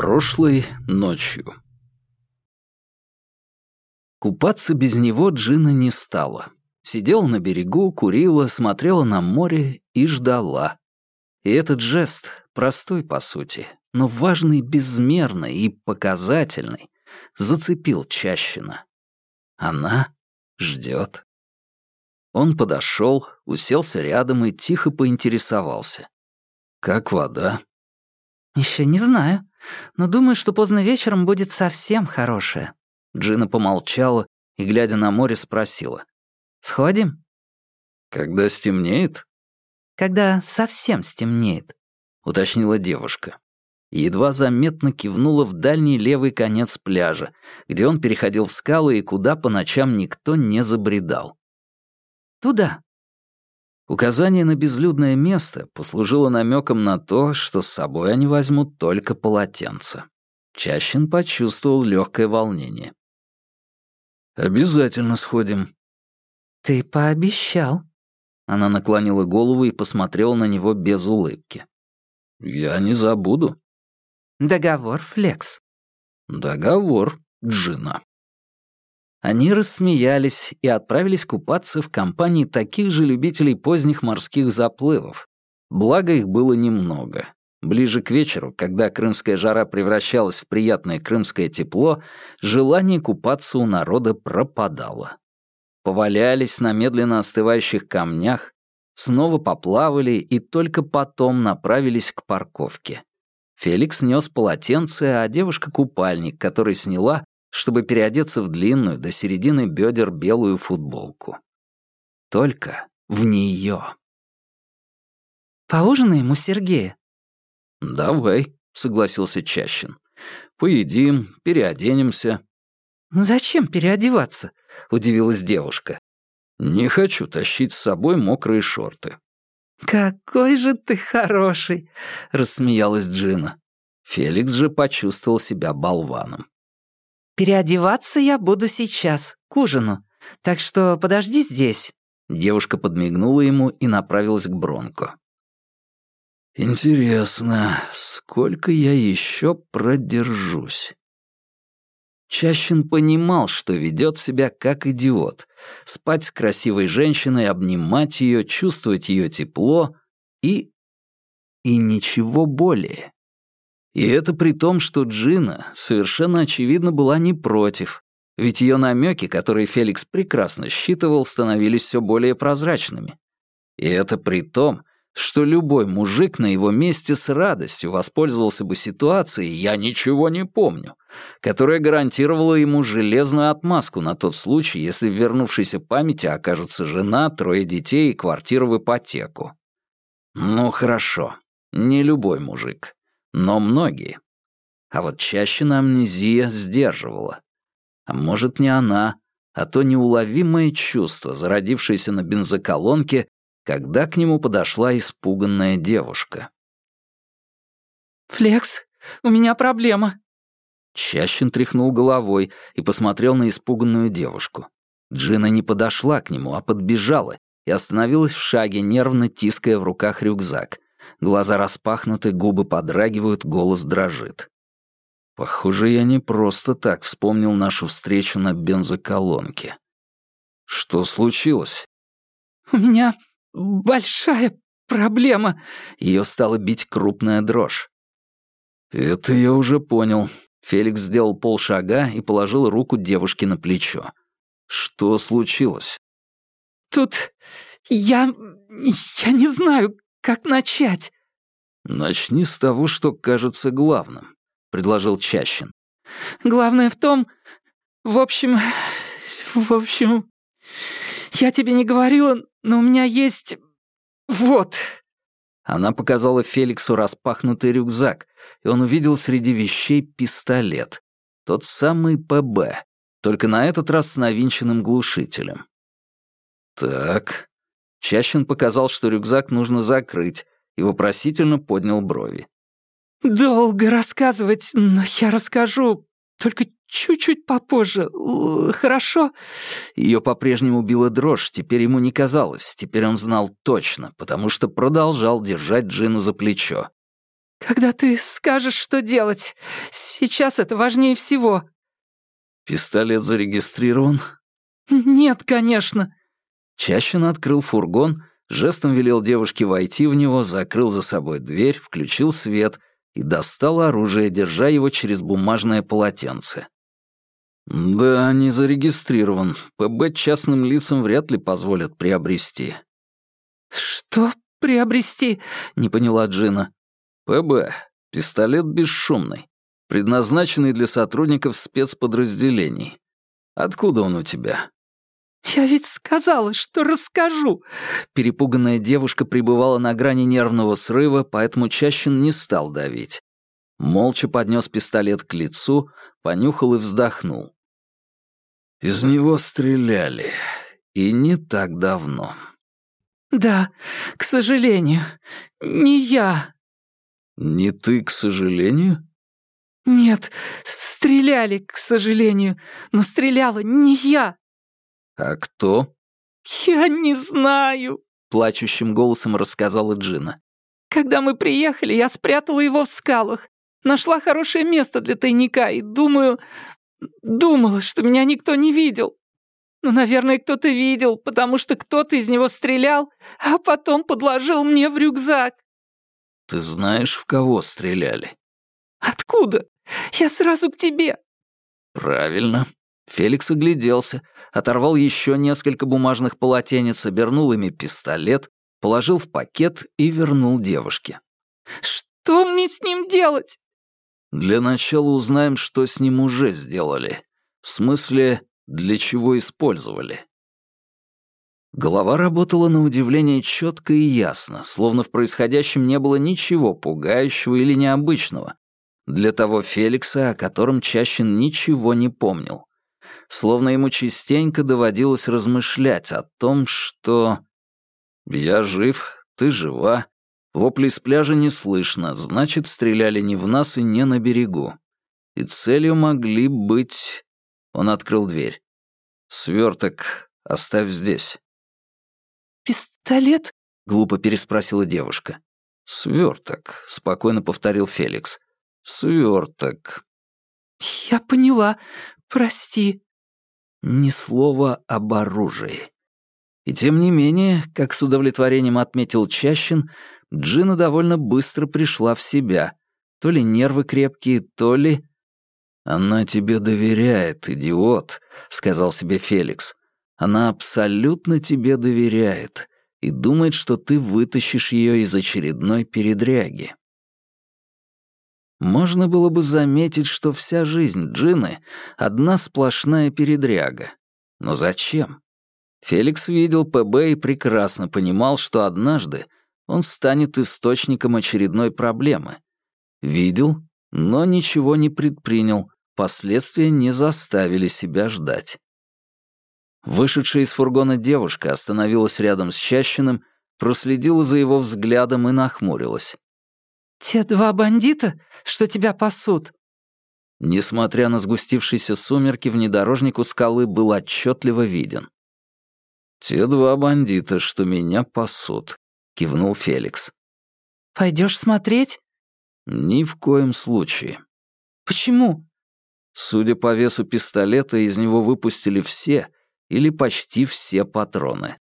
Прошлой ночью. Купаться без него Джина не стала. Сидела на берегу, курила, смотрела на море и ждала. И этот жест, простой по сути, но важный безмерно и показательный, зацепил Чащина. Она ждет. Он подошел, уселся рядом и тихо поинтересовался. «Как вода?» «Еще не знаю, но думаю, что поздно вечером будет совсем хорошее». Джина помолчала и, глядя на море, спросила. «Сходим?» «Когда стемнеет?» «Когда совсем стемнеет», — уточнила девушка. едва заметно кивнула в дальний левый конец пляжа, где он переходил в скалы и куда по ночам никто не забредал. «Туда», Указание на безлюдное место послужило намеком на то, что с собой они возьмут только полотенце. Чащин почувствовал легкое волнение. «Обязательно сходим». «Ты пообещал». Она наклонила голову и посмотрела на него без улыбки. «Я не забуду». «Договор, Флекс». «Договор, Джина». Они рассмеялись и отправились купаться в компании таких же любителей поздних морских заплывов. Благо их было немного. Ближе к вечеру, когда крымская жара превращалась в приятное крымское тепло, желание купаться у народа пропадало. Повалялись на медленно остывающих камнях, снова поплавали и только потом направились к парковке. Феликс нес полотенце, а девушка — купальник, который сняла, чтобы переодеться в длинную до середины бедер белую футболку. Только в нее. «Поужинаем у Сергея?» «Давай», — согласился Чащин. «Поедим, переоденемся». «Зачем переодеваться?» — удивилась девушка. «Не хочу тащить с собой мокрые шорты». «Какой же ты хороший!» — рассмеялась Джина. Феликс же почувствовал себя болваном. «Переодеваться я буду сейчас, к ужину. Так что подожди здесь». Девушка подмигнула ему и направилась к Бронко. «Интересно, сколько я еще продержусь?» Чащин понимал, что ведет себя как идиот. Спать с красивой женщиной, обнимать ее, чувствовать ее тепло и... и ничего более. И это при том, что Джина совершенно очевидно была не против, ведь ее намеки, которые Феликс прекрасно считывал, становились все более прозрачными. И это при том, что любой мужик на его месте с радостью воспользовался бы ситуацией «я ничего не помню», которая гарантировала ему железную отмазку на тот случай, если в вернувшейся памяти окажутся жена, трое детей и квартира в ипотеку. Ну хорошо, не любой мужик но многие. А вот чаще на амнезия сдерживала. А может, не она, а то неуловимое чувство, зародившееся на бензоколонке, когда к нему подошла испуганная девушка. «Флекс, у меня проблема». Чащин тряхнул головой и посмотрел на испуганную девушку. Джина не подошла к нему, а подбежала и остановилась в шаге, нервно тиская в руках рюкзак. Глаза распахнуты, губы подрагивают, голос дрожит. Похоже, я не просто так вспомнил нашу встречу на бензоколонке. Что случилось? «У меня большая проблема». Ее стала бить крупная дрожь. «Это я уже понял». Феликс сделал полшага и положил руку девушке на плечо. «Что случилось?» «Тут я... я не знаю, как начать?» «Начни с того, что кажется главным», — предложил Чащин. «Главное в том... В общем... В общем... Я тебе не говорила, но у меня есть... Вот...» Она показала Феликсу распахнутый рюкзак, и он увидел среди вещей пистолет. Тот самый ПБ, только на этот раз с навинченным глушителем. «Так, Чащин показал, что рюкзак нужно закрыть, и вопросительно поднял брови. «Долго рассказывать, но я расскажу, только чуть-чуть попозже, хорошо?» Ее по-прежнему била дрожь, теперь ему не казалось, теперь он знал точно, потому что продолжал держать Джину за плечо. когда ты скажешь, что делать. Сейчас это важнее всего». «Пистолет зарегистрирован?» «Нет, конечно». Чащин открыл фургон, жестом велел девушке войти в него, закрыл за собой дверь, включил свет и достал оружие, держа его через бумажное полотенце. «Да, не зарегистрирован. ПБ частным лицам вряд ли позволят приобрести». «Что приобрести?» — не поняла Джина. «ПБ. Пистолет бесшумный, предназначенный для сотрудников спецподразделений. Откуда он у тебя?» «Я ведь сказала, что расскажу!» Перепуганная девушка пребывала на грани нервного срыва, поэтому Чащин не стал давить. Молча поднес пистолет к лицу, понюхал и вздохнул. Из него стреляли. И не так давно. «Да, к сожалению. Не я». «Не ты, к сожалению?» «Нет, стреляли, к сожалению. Но стреляла не я». «А кто?» «Я не знаю», — плачущим голосом рассказала Джина. «Когда мы приехали, я спрятала его в скалах. Нашла хорошее место для тайника и думаю... Думала, что меня никто не видел. Ну, наверное, кто-то видел, потому что кто-то из него стрелял, а потом подложил мне в рюкзак. Ты знаешь, в кого стреляли? Откуда? Я сразу к тебе. Правильно. Феликс огляделся, оторвал еще несколько бумажных полотенец, обернул ими пистолет, положил в пакет и вернул девушке. «Что мне с ним делать?» Для начала узнаем, что с ним уже сделали. В смысле, для чего использовали. Голова работала на удивление четко и ясно, словно в происходящем не было ничего пугающего или необычного. Для того Феликса, о котором Чащин ничего не помнил. Словно ему частенько доводилось размышлять о том, что... «Я жив, ты жива, Воплей с пляжа не слышно, значит, стреляли не в нас и не на берегу. И целью могли быть... Он открыл дверь. «Сверток оставь здесь». «Пистолет?» — глупо переспросила девушка. «Сверток», — спокойно повторил Феликс. «Сверток». «Я поняла. Прости». Ни слова об оружии. И тем не менее, как с удовлетворением отметил Чащин, Джина довольно быстро пришла в себя. То ли нервы крепкие, то ли... «Она тебе доверяет, идиот», — сказал себе Феликс. «Она абсолютно тебе доверяет и думает, что ты вытащишь ее из очередной передряги». Можно было бы заметить, что вся жизнь Джины — одна сплошная передряга. Но зачем? Феликс видел ПБ и прекрасно понимал, что однажды он станет источником очередной проблемы. Видел, но ничего не предпринял, последствия не заставили себя ждать. Вышедшая из фургона девушка остановилась рядом с Чащиным, проследила за его взглядом и нахмурилась. «Те два бандита, что тебя пасут?» Несмотря на сгустившиеся сумерки, внедорожник у скалы был отчетливо виден. «Те два бандита, что меня пасут», кивнул Феликс. Пойдешь смотреть? Ни в коем случае. Почему? Судя по весу пистолета, из него выпустили все или почти все патроны.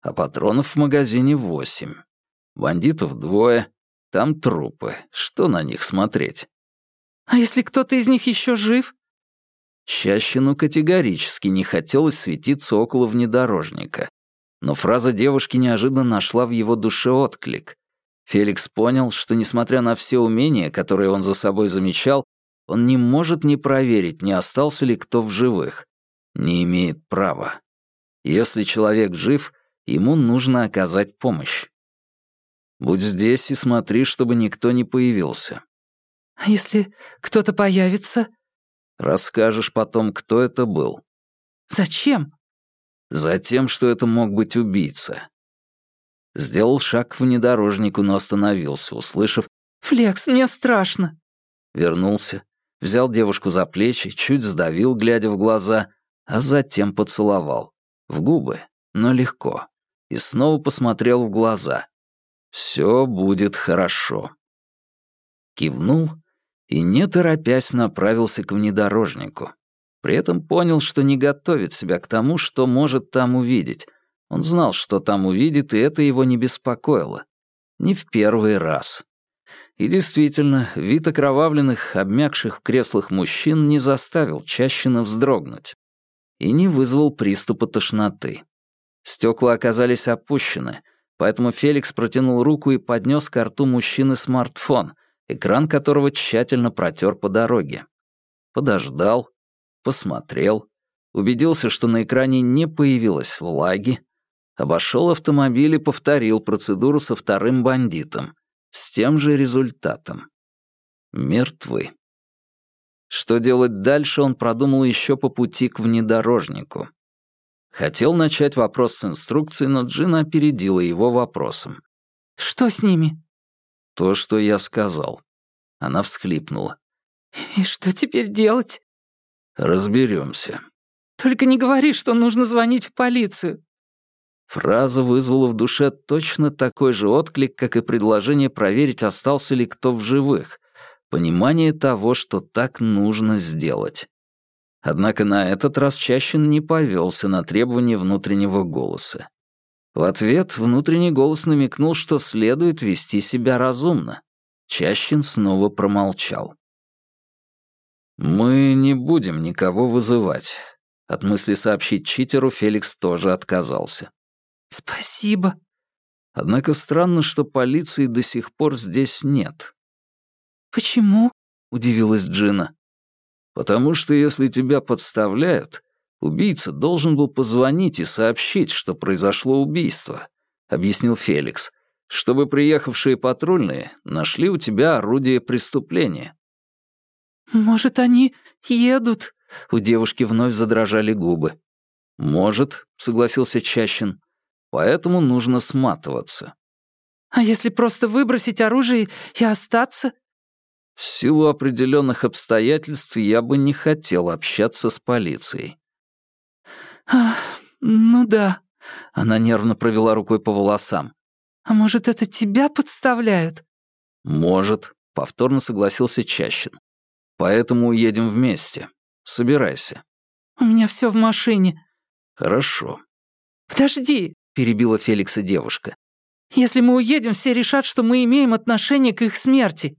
А патронов в магазине восемь. Бандитов двое, там трупы. Что на них смотреть? А если кто-то из них еще жив? Чащину категорически не хотелось светиться около внедорожника. Но фраза девушки неожиданно нашла в его душе отклик. Феликс понял, что, несмотря на все умения, которые он за собой замечал, он не может не проверить, не остался ли кто в живых. Не имеет права. Если человек жив, ему нужно оказать помощь. Будь здесь и смотри, чтобы никто не появился. А если кто-то появится? Расскажешь потом, кто это был. Зачем? Затем, что это мог быть убийца. Сделал шаг к внедорожнику, но остановился, услышав «Флекс, мне страшно». Вернулся, взял девушку за плечи, чуть сдавил, глядя в глаза, а затем поцеловал. В губы, но легко. И снова посмотрел в глаза. «Все будет хорошо». кивнул и, не торопясь, направился к внедорожнику. При этом понял, что не готовит себя к тому, что может там увидеть. Он знал, что там увидит, и это его не беспокоило. Не в первый раз. И действительно, вид окровавленных, обмякших в креслах мужчин не заставил Чащина вздрогнуть и не вызвал приступа тошноты. Стекла оказались опущены, поэтому Феликс протянул руку и поднес к рту мужчины смартфон, экран которого тщательно протер по дороге. Подождал, посмотрел, убедился, что на экране не появилось влаги, обошел автомобиль и повторил процедуру со вторым бандитом, с тем же результатом. Мертвы. Что делать дальше, он продумал еще по пути к внедорожнику. Хотел начать вопрос с инструкции, но Джина опередила его вопросом. «Что с ними?» «То, что я сказал». Она всхлипнула. «И что теперь делать?» «Разберемся». «Только не говори, что нужно звонить в полицию». Фраза вызвала в душе точно такой же отклик, как и предложение проверить, остался ли кто в живых, понимание того, что так нужно сделать. Однако на этот раз Чащин не повелся на требование внутреннего голоса. В ответ внутренний голос намекнул, что следует вести себя разумно. Чащин снова промолчал. «Мы не будем никого вызывать». От мысли сообщить читеру Феликс тоже отказался. «Спасибо». Однако странно, что полиции до сих пор здесь нет. «Почему?» — удивилась Джина. «Потому что если тебя подставляют, убийца должен был позвонить и сообщить, что произошло убийство», — объяснил Феликс, «чтобы приехавшие патрульные нашли у тебя орудие преступления». «Может, они едут?» — у девушки вновь задрожали губы. «Может», — согласился Чащин, «поэтому нужно сматываться». «А если просто выбросить оружие и остаться?» В силу определенных обстоятельств я бы не хотел общаться с полицией. «А, ну да». Она нервно провела рукой по волосам. «А может, это тебя подставляют?» «Может», — повторно согласился Чащин. «Поэтому уедем вместе. Собирайся». «У меня все в машине». «Хорошо». «Подожди», — перебила Феликса девушка. «Если мы уедем, все решат, что мы имеем отношение к их смерти».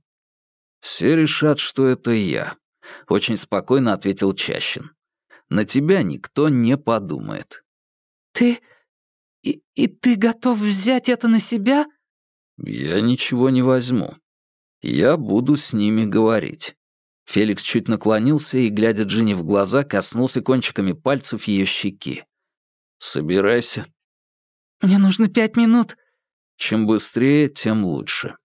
«Все решат, что это я», — очень спокойно ответил Чащин. «На тебя никто не подумает». «Ты... И, и ты готов взять это на себя?» «Я ничего не возьму. Я буду с ними говорить». Феликс чуть наклонился и, глядя Джинни в глаза, коснулся кончиками пальцев ее щеки. «Собирайся». «Мне нужно пять минут». «Чем быстрее, тем лучше».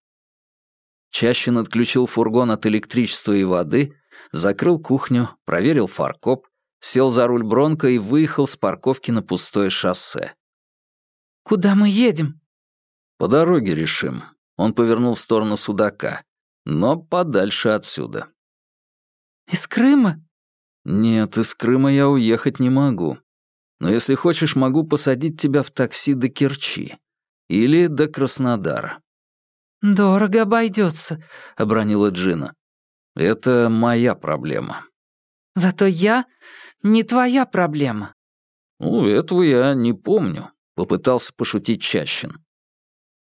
Чащин отключил фургон от электричества и воды, закрыл кухню, проверил фаркоп, сел за руль Бронко и выехал с парковки на пустое шоссе. «Куда мы едем?» «По дороге решим». Он повернул в сторону Судака. «Но подальше отсюда». «Из Крыма?» «Нет, из Крыма я уехать не могу. Но если хочешь, могу посадить тебя в такси до Керчи. Или до Краснодара. «Дорого обойдется», — обронила Джина. «Это моя проблема». «Зато я не твоя проблема». «Ну, этого я не помню», — попытался пошутить Чащин.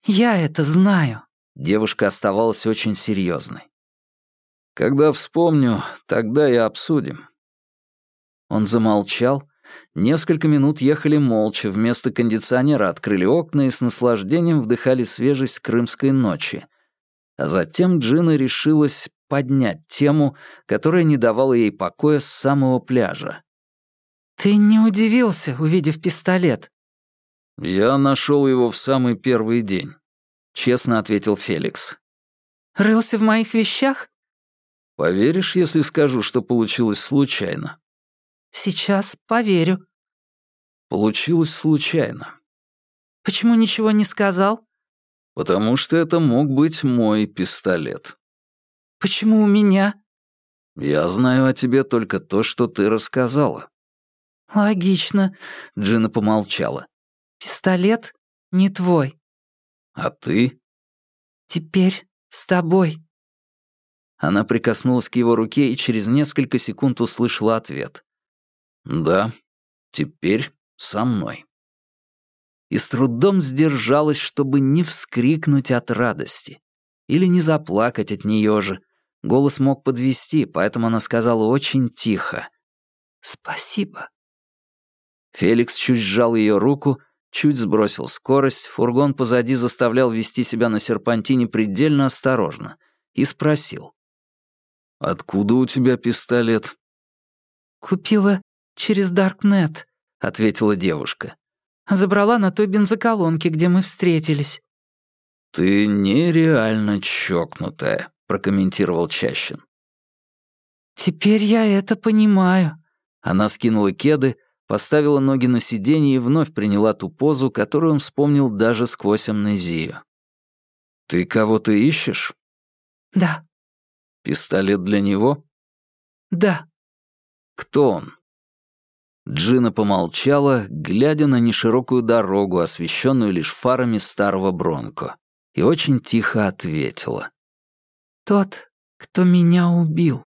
«Я это знаю». Девушка оставалась очень серьезной. «Когда вспомню, тогда и обсудим». Он замолчал, Несколько минут ехали молча, вместо кондиционера открыли окна и с наслаждением вдыхали свежесть крымской ночи. А затем Джина решилась поднять тему, которая не давала ей покоя с самого пляжа. «Ты не удивился, увидев пистолет?» «Я нашел его в самый первый день», — честно ответил Феликс. «Рылся в моих вещах?» «Поверишь, если скажу, что получилось случайно?» «Сейчас поверю». Получилось случайно. Почему ничего не сказал? Потому что это мог быть мой пистолет. Почему у меня? Я знаю о тебе только то, что ты рассказала. Логично. Джина помолчала. Пистолет не твой. А ты? Теперь с тобой. Она прикоснулась к его руке и через несколько секунд услышала ответ. «Да, теперь со мной». И с трудом сдержалась, чтобы не вскрикнуть от радости. Или не заплакать от нее же. Голос мог подвести, поэтому она сказала очень тихо. «Спасибо». Феликс чуть сжал ее руку, чуть сбросил скорость, фургон позади заставлял вести себя на серпантине предельно осторожно, и спросил. «Откуда у тебя пистолет?» «Купила через Даркнет», — ответила девушка. «Забрала на той бензоколонке, где мы встретились». «Ты нереально чокнутая», — прокомментировал Чащин. «Теперь я это понимаю». Она скинула кеды, поставила ноги на сиденье и вновь приняла ту позу, которую он вспомнил даже сквозь амнезию. «Ты кого-то ищешь?» «Да». «Пистолет для него?» «Да». «Кто он?» Джина помолчала, глядя на неширокую дорогу, освещенную лишь фарами старого Бронко, и очень тихо ответила. «Тот, кто меня убил».